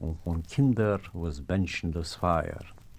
und von Kinder, was benchen das Feier.